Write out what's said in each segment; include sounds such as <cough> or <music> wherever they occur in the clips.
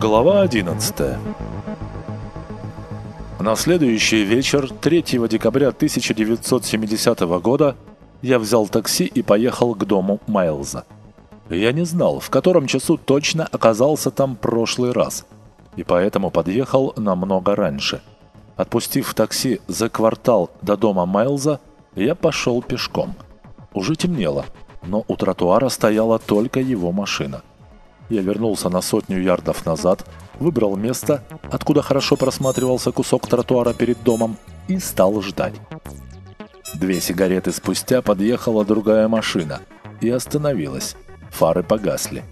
Глава 11 На следующий вечер, 3 декабря 1970 года, я взял такси и поехал к дому Майлза. Я не знал, в котором часу точно оказался там прошлый раз, и поэтому подъехал намного раньше. Отпустив такси за квартал до дома Майлза, я пошел пешком. Уже темнело, но у тротуара стояла только его машина – я вернулся на сотню ярдов назад, выбрал место, откуда хорошо просматривался кусок тротуара перед домом, и стал ждать. Две сигареты спустя подъехала другая машина и остановилась. Фары погасли.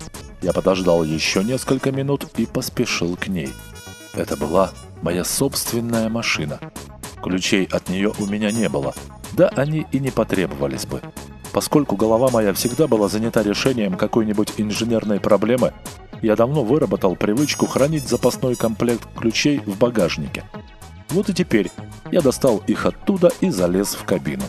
Я подождал еще несколько минут и поспешил к ней. Это была моя собственная машина. Ключей от нее у меня не было, да они и не потребовались бы. Поскольку голова моя всегда была занята решением какой-нибудь инженерной проблемы, я давно выработал привычку хранить запасной комплект ключей в багажнике. Вот и теперь я достал их оттуда и залез в кабину.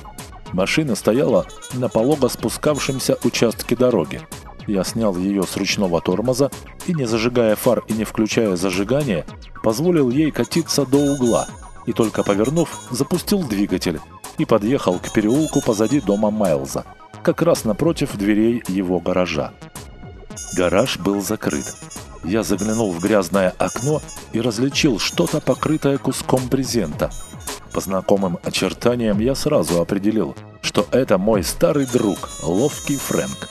Машина стояла на полого спускавшемся участке дороги. Я снял ее с ручного тормоза и, не зажигая фар и не включая зажигание, позволил ей катиться до угла и только повернув, запустил двигатель и подъехал к переулку позади дома Майлза, как раз напротив дверей его гаража. Гараж был закрыт. Я заглянул в грязное окно и различил что-то покрытое куском брезента. По знакомым очертаниям я сразу определил, что это мой старый друг, ловкий Фрэнк.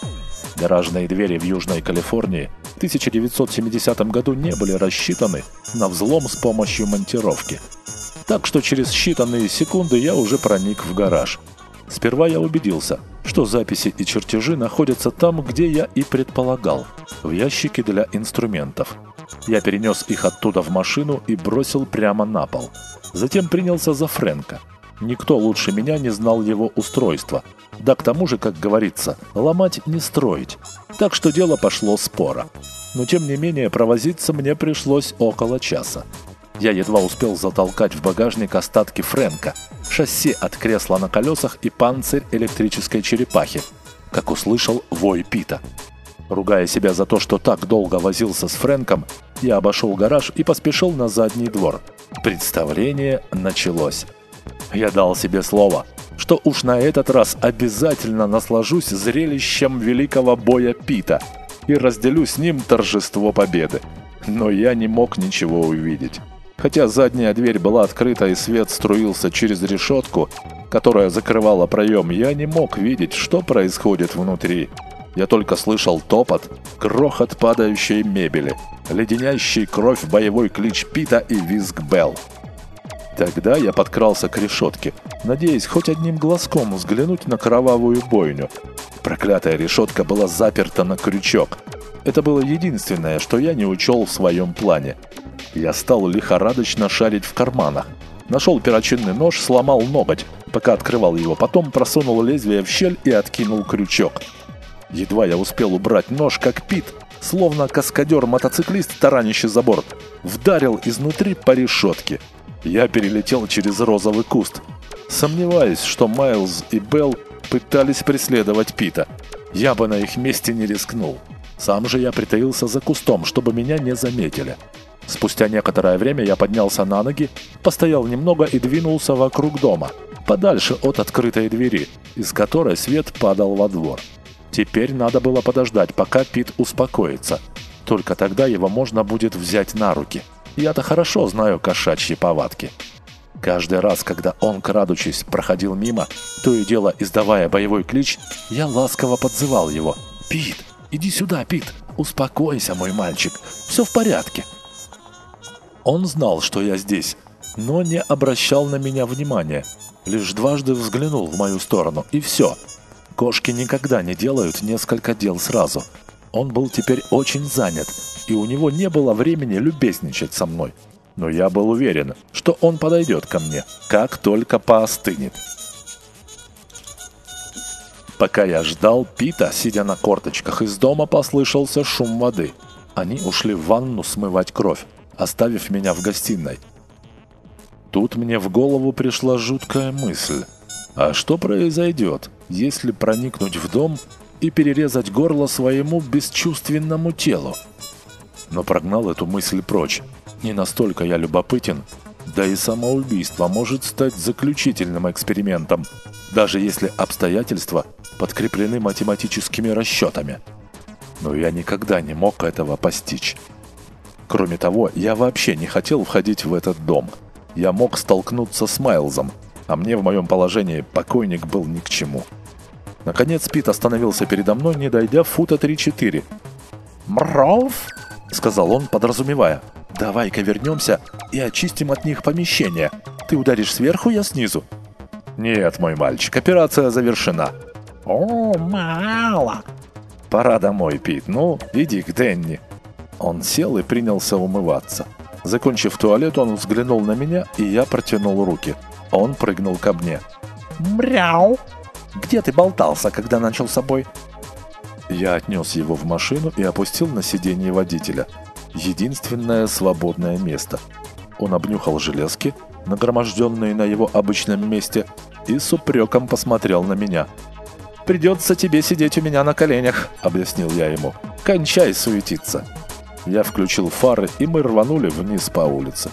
Гаражные двери в Южной Калифорнии в 1970 году не были рассчитаны на взлом с помощью монтировки – так что через считанные секунды я уже проник в гараж. Сперва я убедился, что записи и чертежи находятся там, где я и предполагал, в ящике для инструментов. Я перенес их оттуда в машину и бросил прямо на пол. Затем принялся за Фрэнка. Никто лучше меня не знал его устройства. Да к тому же, как говорится, ломать не строить. Так что дело пошло спора. Но тем не менее провозиться мне пришлось около часа. Я едва успел затолкать в багажник остатки Фрэнка, шасси от кресла на колесах и панцирь электрической черепахи, как услышал вой Пита. Ругая себя за то, что так долго возился с Фрэнком, я обошел гараж и поспешил на задний двор. Представление началось. Я дал себе слово, что уж на этот раз обязательно наслажусь зрелищем великого боя Пита и разделю с ним торжество победы. Но я не мог ничего увидеть. Хотя задняя дверь была открыта и свет струился через решетку, которая закрывала проем, я не мог видеть, что происходит внутри. Я только слышал топот, грохот падающей мебели, леденящий кровь боевой клич Пита и визг Белл. Тогда я подкрался к решетке, надеясь хоть одним глазком взглянуть на кровавую бойню. Проклятая решетка была заперта на крючок. Это было единственное, что я не учел в своем плане – я стал лихорадочно шарить в карманах. Нашел перочинный нож, сломал ноготь, пока открывал его, потом просунул лезвие в щель и откинул крючок. Едва я успел убрать нож, как Пит, словно каскадер-мотоциклист, таранящий за борт, вдарил изнутри по решетке. Я перелетел через розовый куст. Сомневаюсь, что Майлз и Белл пытались преследовать Пита. Я бы на их месте не рискнул. Сам же я притаился за кустом, чтобы меня не заметили. Спустя некоторое время я поднялся на ноги, постоял немного и двинулся вокруг дома, подальше от открытой двери, из которой свет падал во двор. Теперь надо было подождать, пока Пит успокоится. Только тогда его можно будет взять на руки. Я-то хорошо знаю кошачьи повадки. Каждый раз, когда он, крадучись, проходил мимо, то и дело издавая боевой клич, я ласково подзывал его. «Пит, иди сюда, Пит! Успокойся, мой мальчик! Все в порядке!» Он знал, что я здесь, но не обращал на меня внимания. Лишь дважды взглянул в мою сторону, и все. Кошки никогда не делают несколько дел сразу. Он был теперь очень занят, и у него не было времени любезничать со мной. Но я был уверен, что он подойдет ко мне, как только поостынет. Пока я ждал Пита, сидя на корточках, из дома послышался шум воды. Они ушли в ванну смывать кровь оставив меня в гостиной. Тут мне в голову пришла жуткая мысль. А что произойдет, если проникнуть в дом и перерезать горло своему бесчувственному телу. Но прогнал эту мысль прочь. Не настолько я любопытен, да и самоубийство может стать заключительным экспериментом, даже если обстоятельства подкреплены математическими расчетами. Но я никогда не мог этого постичь. Кроме того, я вообще не хотел входить в этот дом. Я мог столкнуться с Майлзом, а мне в моем положении покойник был ни к чему. Наконец Пит остановился передо мной, не дойдя фута 3-4. «Мров!» — сказал он, подразумевая. «Давай-ка вернемся и очистим от них помещение. Ты ударишь сверху, я снизу». «Нет, мой мальчик, операция завершена». «О, мало!» «Пора домой, Пит. Ну, иди к Денни». Он сел и принялся умываться. Закончив туалет, он взглянул на меня, и я протянул руки. Он прыгнул ко мне. «Мряу! Где ты болтался, когда начал с собой?» Я отнес его в машину и опустил на сиденье водителя. Единственное свободное место. Он обнюхал железки, нагроможденные на его обычном месте, и с упреком посмотрел на меня. «Придется тебе сидеть у меня на коленях», — объяснил я ему. «Кончай суетиться». Я включил фары, и мы рванули вниз по улице.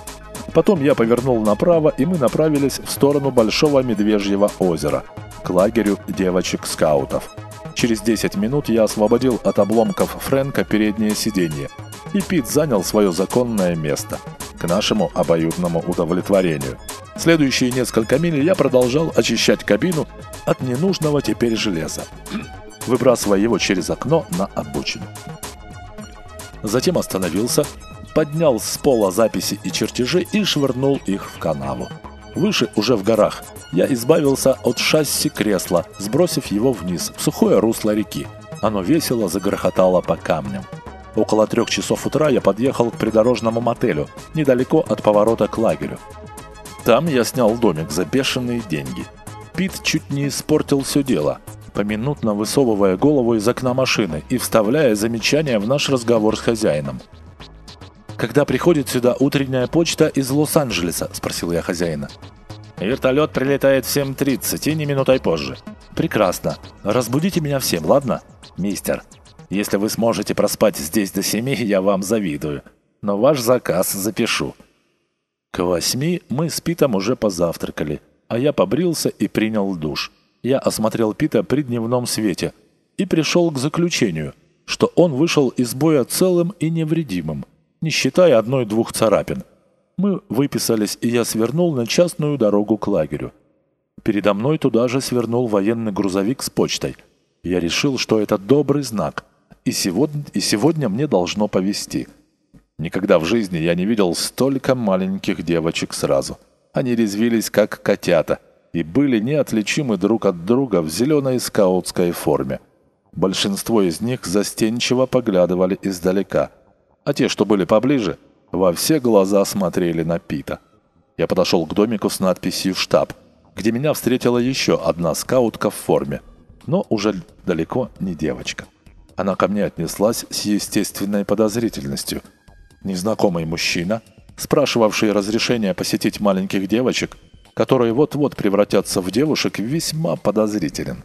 Потом я повернул направо, и мы направились в сторону Большого Медвежьего озера, к лагерю девочек-скаутов. Через 10 минут я освободил от обломков Фрэнка переднее сиденье, и Пит занял свое законное место, к нашему обоюдному удовлетворению. Следующие несколько миль я продолжал очищать кабину от ненужного теперь железа, <clears throat> выбрасывая его через окно на обочину. Затем остановился, поднял с пола записи и чертежи и швырнул их в канаву. Выше, уже в горах, я избавился от шасси кресла, сбросив его вниз, в сухое русло реки. Оно весело загрохотало по камням. Около трех часов утра я подъехал к придорожному мотелю, недалеко от поворота к лагерю. Там я снял домик за бешеные деньги. Пит чуть не испортил все дело, поминутно высовывая голову из окна машины и вставляя замечания в наш разговор с хозяином. «Когда приходит сюда утренняя почта из Лос-Анджелеса?» – спросил я хозяина. «Вертолет прилетает в 7.30 и не минутой позже». «Прекрасно. Разбудите меня всем, ладно?» «Мистер, если вы сможете проспать здесь до 7, я вам завидую. Но ваш заказ запишу». К восьми мы с Питом уже позавтракали, а я побрился и принял душ. Я осмотрел Пита при дневном свете и пришел к заключению, что он вышел из боя целым и невредимым не считая одной-двух царапин. Мы выписались, и я свернул на частную дорогу к лагерю. Передо мной туда же свернул военный грузовик с почтой. Я решил, что это добрый знак, и сегодня, и сегодня мне должно повезти. Никогда в жизни я не видел столько маленьких девочек сразу. Они резвились, как котята, и были неотличимы друг от друга в зеленой скаутской форме. Большинство из них застенчиво поглядывали издалека – а те, что были поближе, во все глаза смотрели на Пита. Я подошел к домику с надписью «Штаб», где меня встретила еще одна скаутка в форме, но уже далеко не девочка. Она ко мне отнеслась с естественной подозрительностью. Незнакомый мужчина, спрашивавший разрешения посетить маленьких девочек, которые вот-вот превратятся в девушек, весьма подозрителен.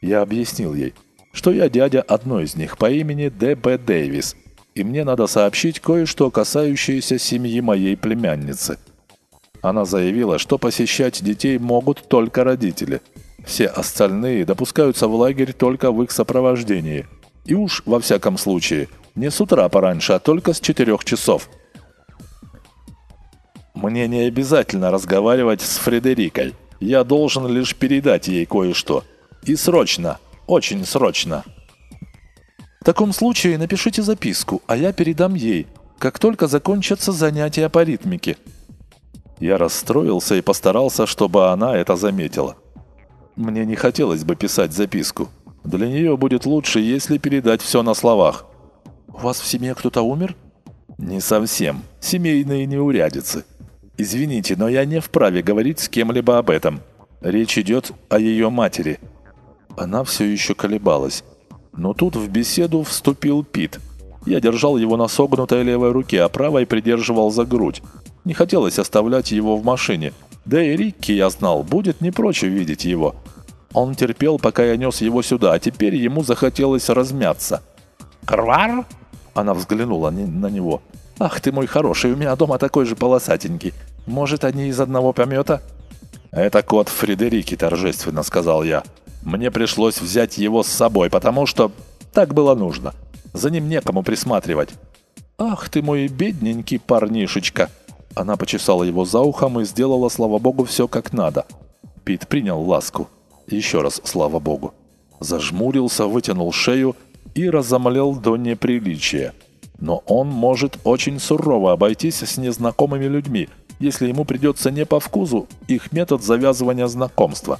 Я объяснил ей, что я дядя одной из них по имени Д.Б. Дэвис – и мне надо сообщить кое-что, касающееся семьи моей племянницы. Она заявила, что посещать детей могут только родители. Все остальные допускаются в лагерь только в их сопровождении. И уж, во всяком случае, не с утра пораньше, а только с четырех часов. Мне не обязательно разговаривать с Фредерикой. Я должен лишь передать ей кое-что. И срочно, очень срочно. В таком случае напишите записку, а я передам ей, как только закончатся занятия по ритмике». Я расстроился и постарался, чтобы она это заметила. Мне не хотелось бы писать записку. Для нее будет лучше, если передать все на словах. «У вас в семье кто-то умер?» «Не совсем. Семейные неурядицы. Извините, но я не вправе говорить с кем-либо об этом. Речь идет о ее матери». Она все еще колебалась. Но тут в беседу вступил Пит. Я держал его на согнутой левой руке, а правой придерживал за грудь. Не хотелось оставлять его в машине. Да и Рикки, я знал, будет не прочь видеть его. Он терпел, пока я нес его сюда, а теперь ему захотелось размяться. «Крвар?» Она взглянула на него. «Ах ты мой хороший, у меня дома такой же полосатенький. Может, они из одного помета?» «Это кот Фредерики», — торжественно сказал я. «Мне пришлось взять его с собой, потому что так было нужно. За ним некому присматривать». «Ах ты мой бедненький парнишечка!» Она почесала его за ухом и сделала, слава богу, все как надо. Пит принял ласку. Еще раз, слава богу. Зажмурился, вытянул шею и разомлел до неприличия. Но он может очень сурово обойтись с незнакомыми людьми, если ему придется не по вкусу их метод завязывания знакомства.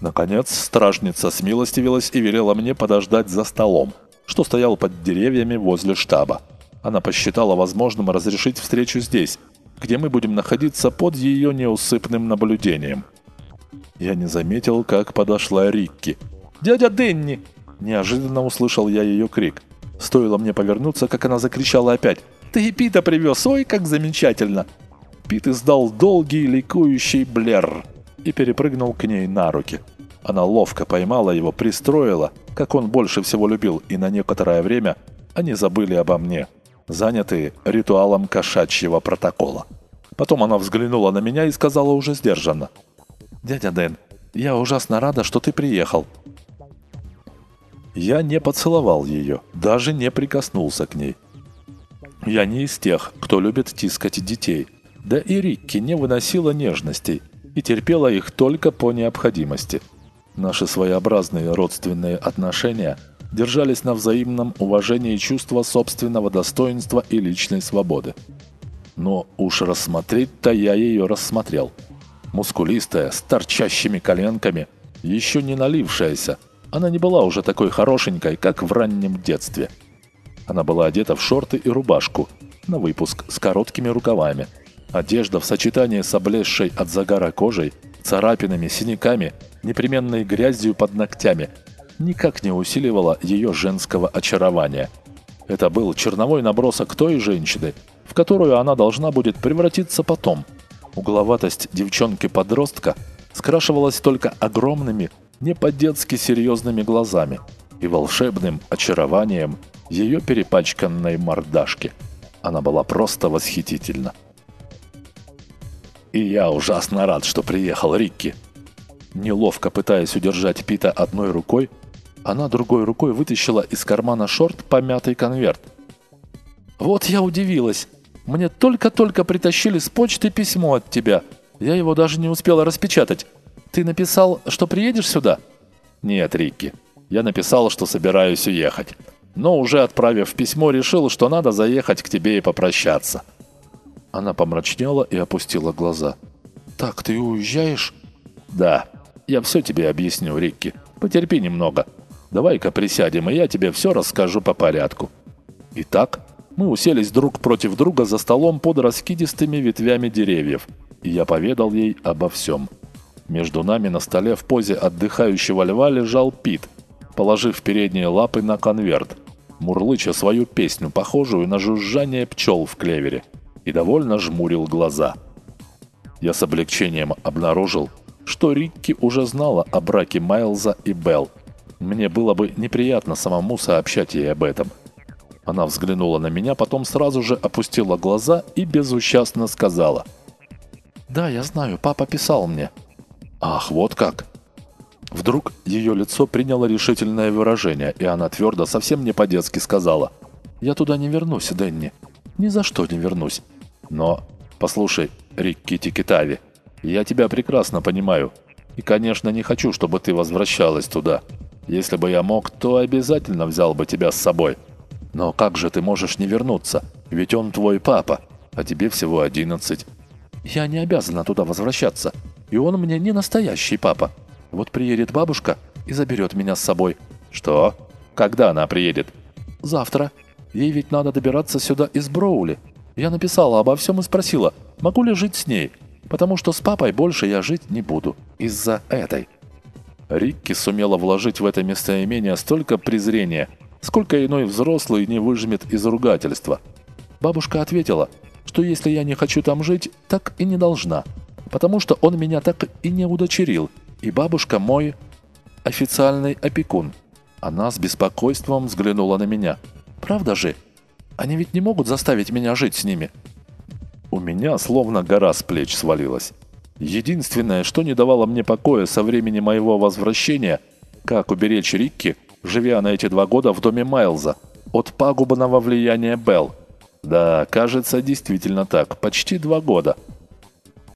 Наконец, стражница смилостивилась и велела мне подождать за столом, что стоял под деревьями возле штаба. Она посчитала возможным разрешить встречу здесь, где мы будем находиться под ее неусыпным наблюдением. Я не заметил, как подошла Рикки. «Дядя Денни!» Неожиданно услышал я ее крик. Стоило мне повернуться, как она закричала опять. «Ты Пита привез! Ой, как замечательно!» Пит издал долгий ликующий блер и перепрыгнул к ней на руки. Она ловко поймала его, пристроила, как он больше всего любил, и на некоторое время они забыли обо мне, занятые ритуалом кошачьего протокола. Потом она взглянула на меня и сказала уже сдержанно. «Дядя Дэн, я ужасно рада, что ты приехал. Я не поцеловал ее, даже не прикоснулся к ней. Я не из тех, кто любит тискать детей. Да и Рикки не выносила нежностей и терпела их только по необходимости. Наши своеобразные родственные отношения держались на взаимном уважении чувства собственного достоинства и личной свободы. Но уж рассмотреть-то я ее рассмотрел. Мускулистая, с торчащими коленками, еще не налившаяся – она не была уже такой хорошенькой, как в раннем детстве. Она была одета в шорты и рубашку, на выпуск с короткими рукавами. Одежда в сочетании с облезшей от загара кожей, царапинами, синяками, непременной грязью под ногтями никак не усиливала ее женского очарования. Это был черновой набросок той женщины, в которую она должна будет превратиться потом. Угловатость девчонки-подростка скрашивалась только огромными, не по-детски серьезными глазами и волшебным очарованием ее перепачканной мордашки. Она была просто восхитительна. И я ужасно рад, что приехал Рикки. Неловко пытаясь удержать Пита одной рукой, она другой рукой вытащила из кармана шорт помятый конверт. «Вот я удивилась. Мне только-только притащили с почты письмо от тебя. Я его даже не успела распечатать. Ты написал, что приедешь сюда? Нет, Рикки. Я написал, что собираюсь уехать. Но уже отправив письмо, решил, что надо заехать к тебе и попрощаться. Она помрачнела и опустила глаза. «Так, ты уезжаешь?» «Да. Я все тебе объясню, Рикки. Потерпи немного. Давай-ка присядем, и я тебе все расскажу по порядку». Итак, мы уселись друг против друга за столом под раскидистыми ветвями деревьев, и я поведал ей обо всем – между нами на столе в позе отдыхающего льва лежал Пит, положив передние лапы на конверт, мурлыча свою песню, похожую на жужжание пчел в клевере, и довольно жмурил глаза. Я с облегчением обнаружил, что Рикки уже знала о браке Майлза и Белл. Мне было бы неприятно самому сообщать ей об этом. Она взглянула на меня, потом сразу же опустила глаза и безучастно сказала. «Да, я знаю, папа писал мне». «Ах, вот как!» Вдруг ее лицо приняло решительное выражение, и она твердо, совсем не по-детски сказала. «Я туда не вернусь, Дэнни. Ни за что не вернусь. Но, послушай, Рикки Тикитави, я тебя прекрасно понимаю. И, конечно, не хочу, чтобы ты возвращалась туда. Если бы я мог, то обязательно взял бы тебя с собой. Но как же ты можешь не вернуться? Ведь он твой папа, а тебе всего одиннадцать. Я не обязана туда возвращаться. И он мне не настоящий папа. Вот приедет бабушка и заберет меня с собой. Что? Когда она приедет? Завтра. Ей ведь надо добираться сюда из Броули. Я написала обо всем и спросила, могу ли жить с ней, потому что с папой больше я жить не буду. Из-за этой. Рикки сумела вложить в это местоимение столько презрения, сколько иной взрослый не выжмет из ругательства. Бабушка ответила, что если я не хочу там жить, так и не должна – потому что он меня так и не удочерил, и бабушка мой... официальный опекун». Она с беспокойством взглянула на меня. «Правда же? Они ведь не могут заставить меня жить с ними». У меня словно гора с плеч свалилась. Единственное, что не давало мне покоя со времени моего возвращения, как уберечь Рикки, живя на эти два года в доме Майлза, от пагубного влияния Белл. Да, кажется, действительно так, почти два года.